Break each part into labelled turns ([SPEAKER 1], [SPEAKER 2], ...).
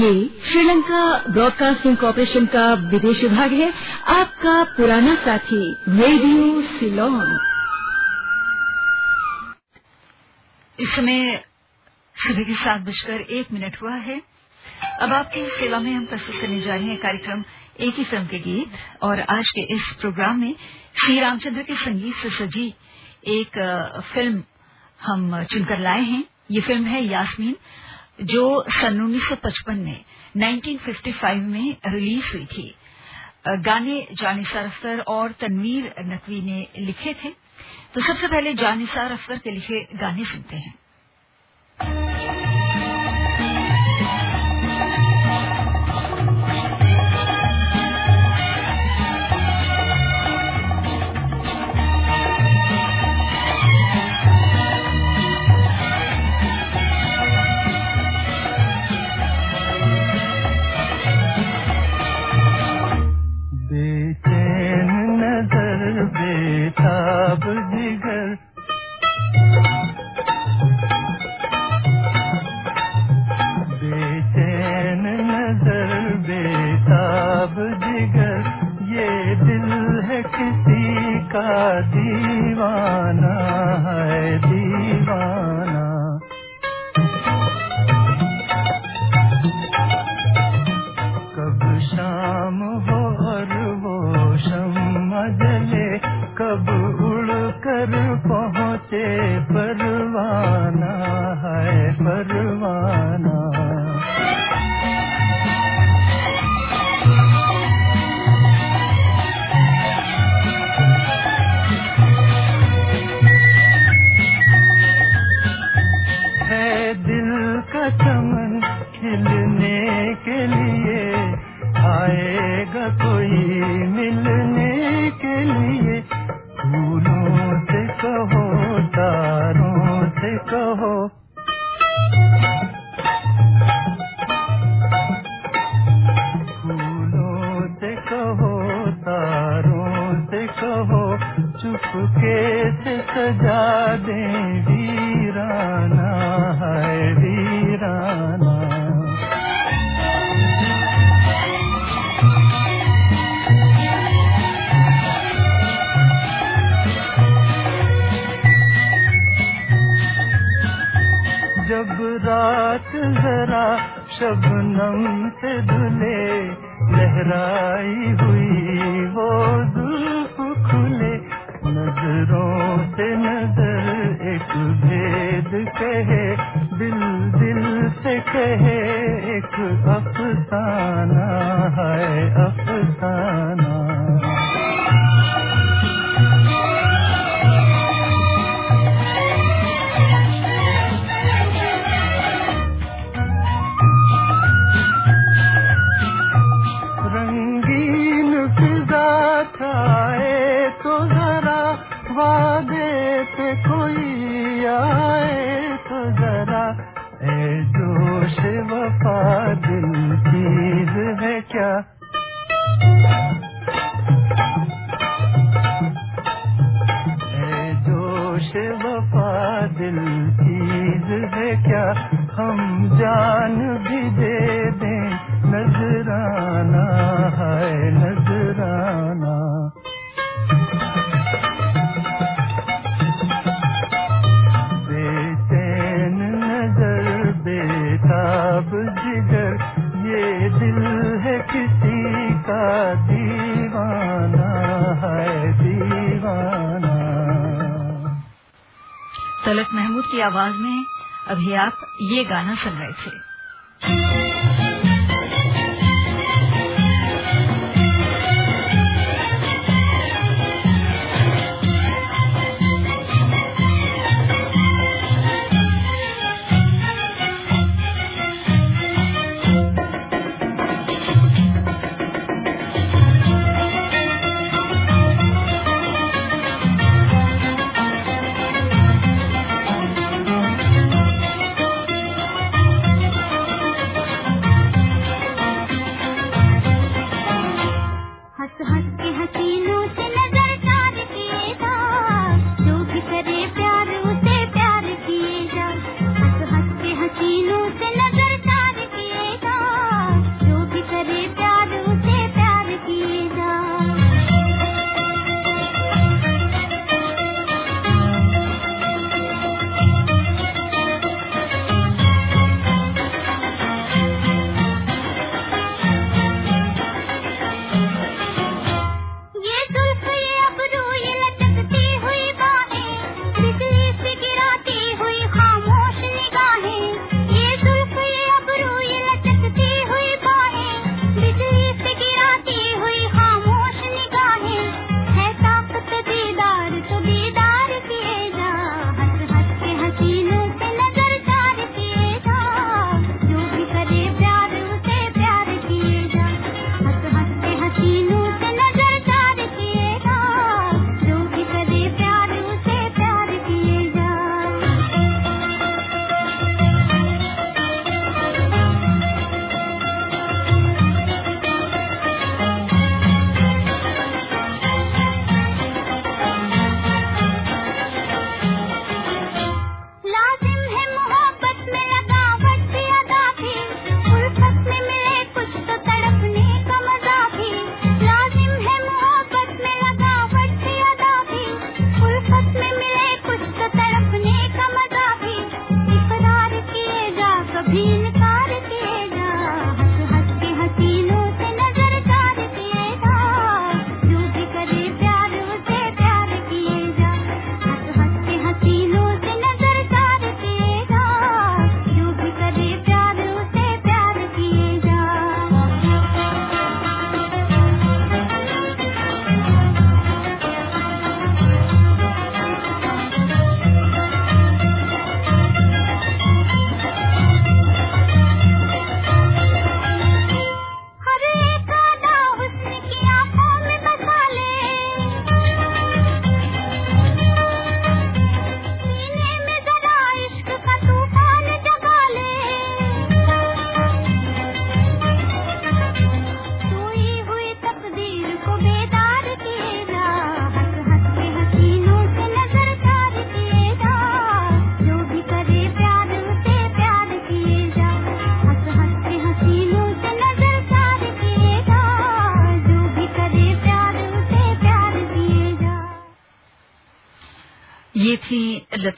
[SPEAKER 1] ये Sri Lanka broadcasting corporation का विदेश विभाग है। आपका पुराना साथी, रेडियो सिलोन।
[SPEAKER 2] इस समय सुबह के सात बजकर एक मिनट हुआ है। अब आपकी सेवा में हम प्रस्तुत करने जा रहे हैं कार्यक्रम एक ही फ़िल्म के गीत और आज के इस प्रोग्राम में श्री रामचंद्र के संगीत से सजी एक फ़िल्म हम चुनकर लाए हैं। ये फ़िल्म है यास्मीन। जो सन 1955 में 1955 में रिलीज़ हुई थी। गाने जानिसार अख्तर और तनवीर नकवी ने लिखे थे। तो सबसे पहले जानिसार अख्तर के लिखे गाने सुनते हैं।
[SPEAKER 3] हुई वो खुले नज़रों से नज़र एक भेद कहे दिल दिल से कहे
[SPEAKER 2] आवाज़ में अभी आप ये गाना सुन रहे थे।
[SPEAKER 4] हंस हंस के हसीन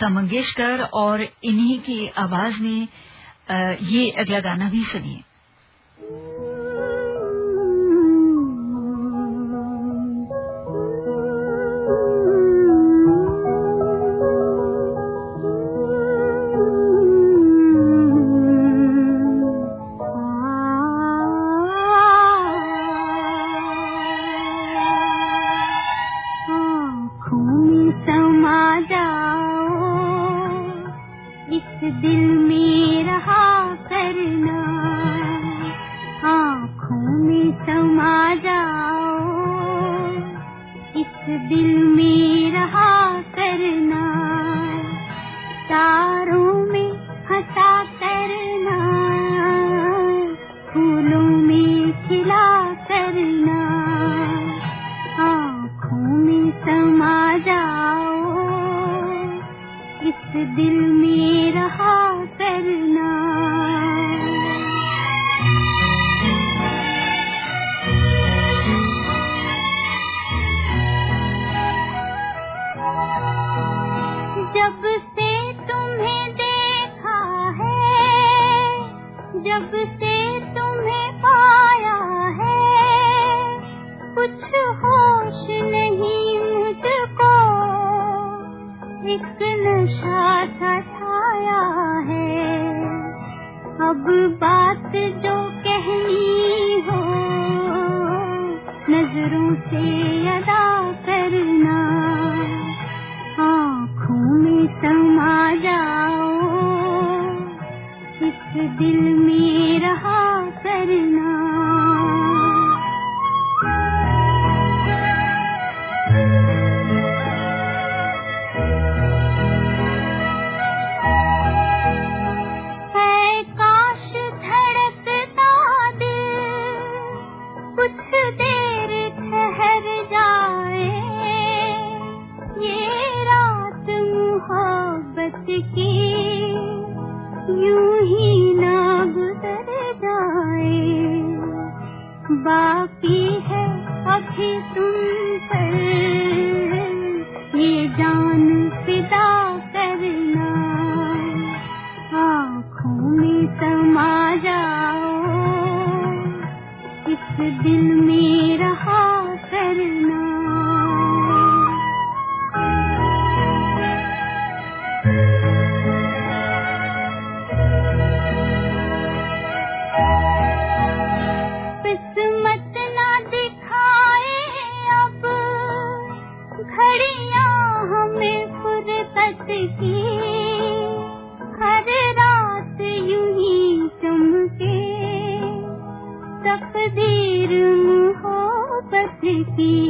[SPEAKER 4] लता मंगेशकर और इन्हीं की आवाज़ में ये अगला गाना भी सुनिए।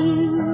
[SPEAKER 2] me.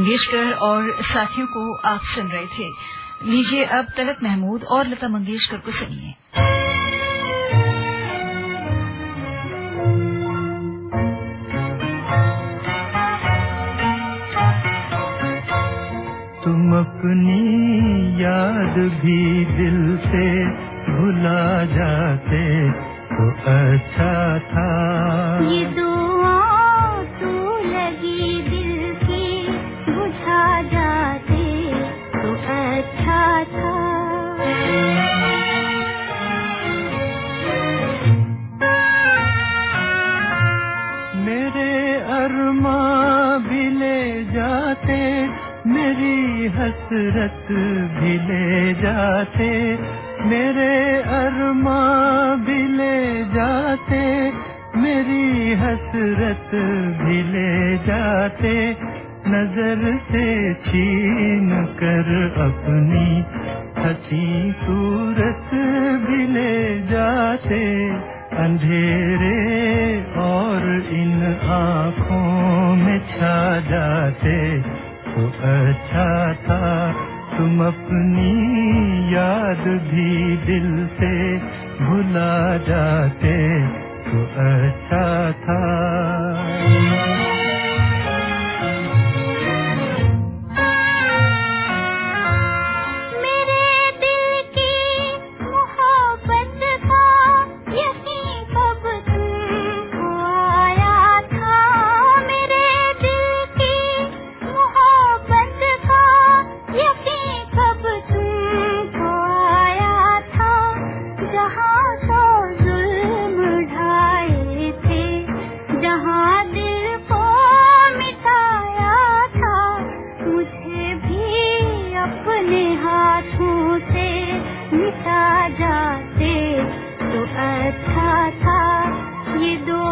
[SPEAKER 2] मंगेशकर और साथियों को आप सुन रहे थे। लीजिए अब तलत महमूद और लता मंगेशकर को सुनिए।
[SPEAKER 3] तुम अपनी याद भी दिल से भुला जाते तो अच्छा था।
[SPEAKER 4] ये
[SPEAKER 3] हसरत भी ले जाते, मेरे अरमा भी ले जाते, मेरी हसरत भी ले जाते। नज़र से छीन कर अपनी हसी सूरत भी ले जाते, अंधेरे और इन आँखों में छा जाते। तो अच्छा था। तुम अपनी याद भी दिल से भुला जाते तो अच्छा था।
[SPEAKER 4] मिटा जाते तो अच्छा था ये दो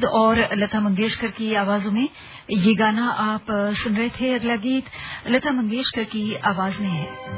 [SPEAKER 2] महमूद और लता मंगेशकर की आवाजों में ये गाना आप सुन रहे थे अगला गीत लता मंगेशकर की आवाज़ में है।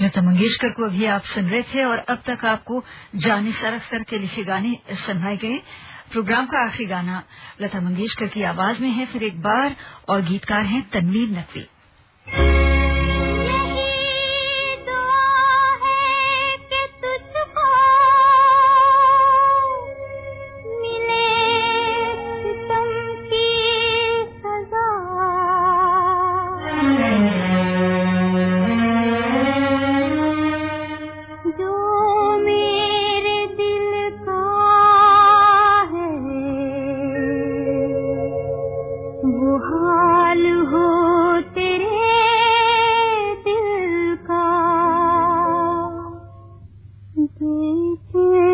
[SPEAKER 2] लता मंगेशकर को अभी आप सुन रहे थे और अब तक आपको जानी सरफ के लिखे गाने सुनवाए गए। प्रोग्राम का आखिरी गाना लता मंगेशकर की आवाज़ में है, फिर एक बार और गीतकार हैं तनवीर नकवी। いっ。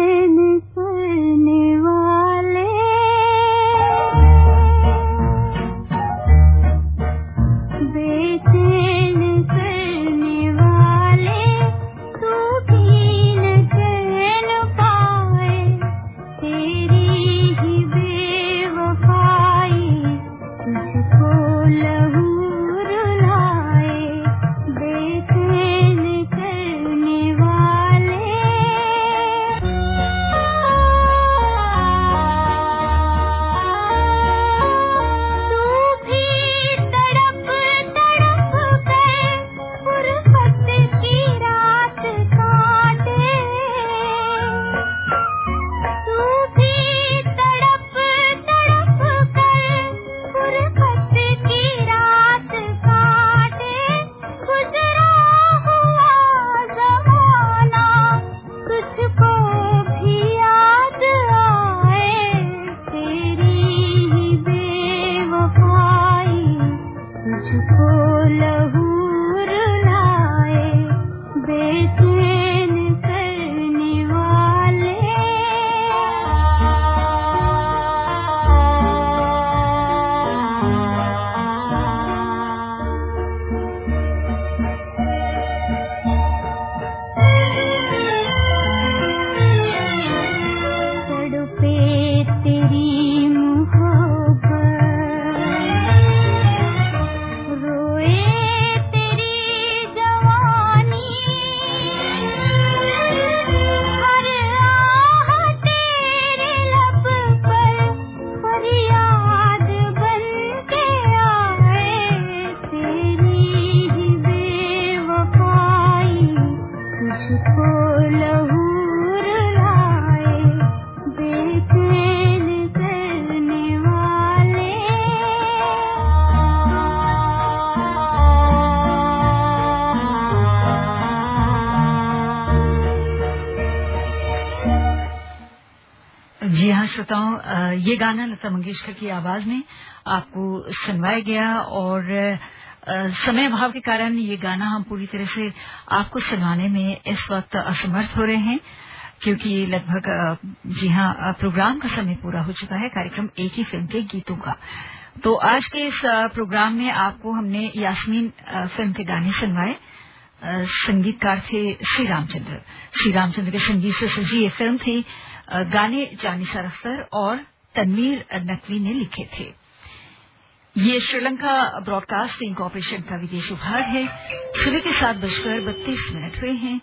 [SPEAKER 2] ये गाना लता मंगेशकर की आवाज़ में आपको सुनवाया गया और समय अभाव के कारण ये गाना हम पूरी तरह से आपको सुनाने में इस वक्त असमर्थ हो रहे हैं, क्योंकि लगभग जी हाँ प्रोग्राम का समय पूरा हो चुका है, कार्यक्रम एक ही फ़िल्म के गीतों का। तो आज के इस प्रोग्राम में आपको हमने यास्मीन फ़िल्म के गाने सुनवाए संगीतकार थे श्री रामचंद्र श्री रामचंद्र के संगीत से सजी ये फ़िल्म थी गाने जानिसार अख्तर और तनवीर नकवी ने लिखे थे। ये श्रीलंका ब्रॉडकास्टिंग कॉरपोरेशन का विदेश विभाग है। सुबह के सात बजकर बत्तीस मिनट हुए हैं।